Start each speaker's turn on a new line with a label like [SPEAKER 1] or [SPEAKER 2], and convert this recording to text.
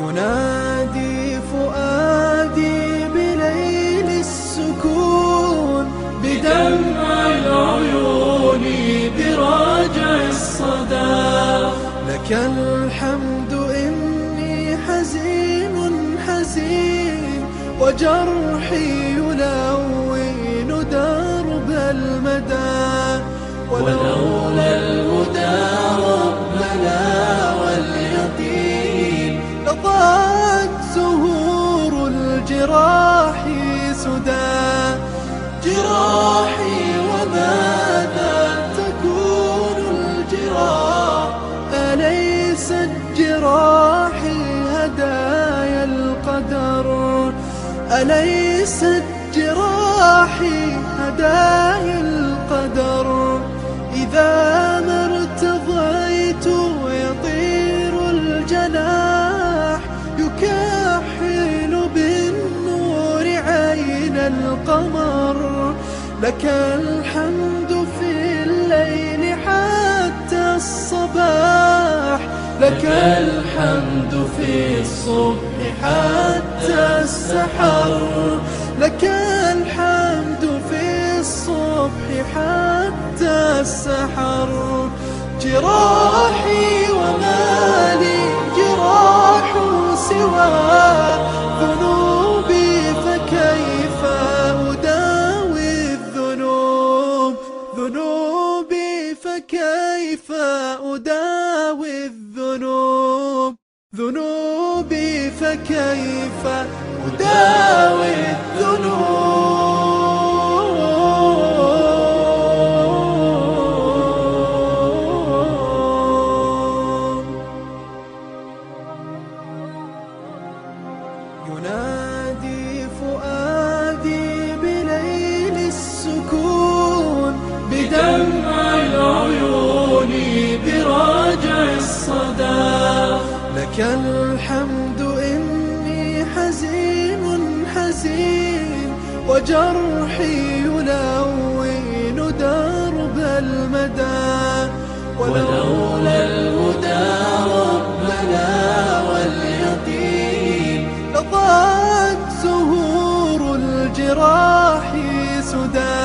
[SPEAKER 1] ينادي فؤادي بليل السكون
[SPEAKER 2] بدمع العيون براجع الصدى
[SPEAKER 1] لك الحمد إني حزين حزين وجرحي يلون درب المدى
[SPEAKER 2] ولولا
[SPEAKER 1] لضاعت زهور الجراح سدى.
[SPEAKER 2] جراحي وماذا
[SPEAKER 1] تكون الجراح؟ أليست جراحي هدايا القدر؟ أليست جراحي هدايا القدر؟ إذا لك الحمد في الليل حتى الصباح.
[SPEAKER 2] لك الحمد في الصبح حتى السحر.
[SPEAKER 1] لك الحمد في الصبح حتى السحر. جراحي أداوي الذنوب ذنوبي فكيف؟ أداوي الذنوب. ينادي فؤادي الحمد إني حزين حزين وجرحي يلون درب المدى
[SPEAKER 2] ولولا الهدى ربنا واليقين لضاعت زهور الجراح سدى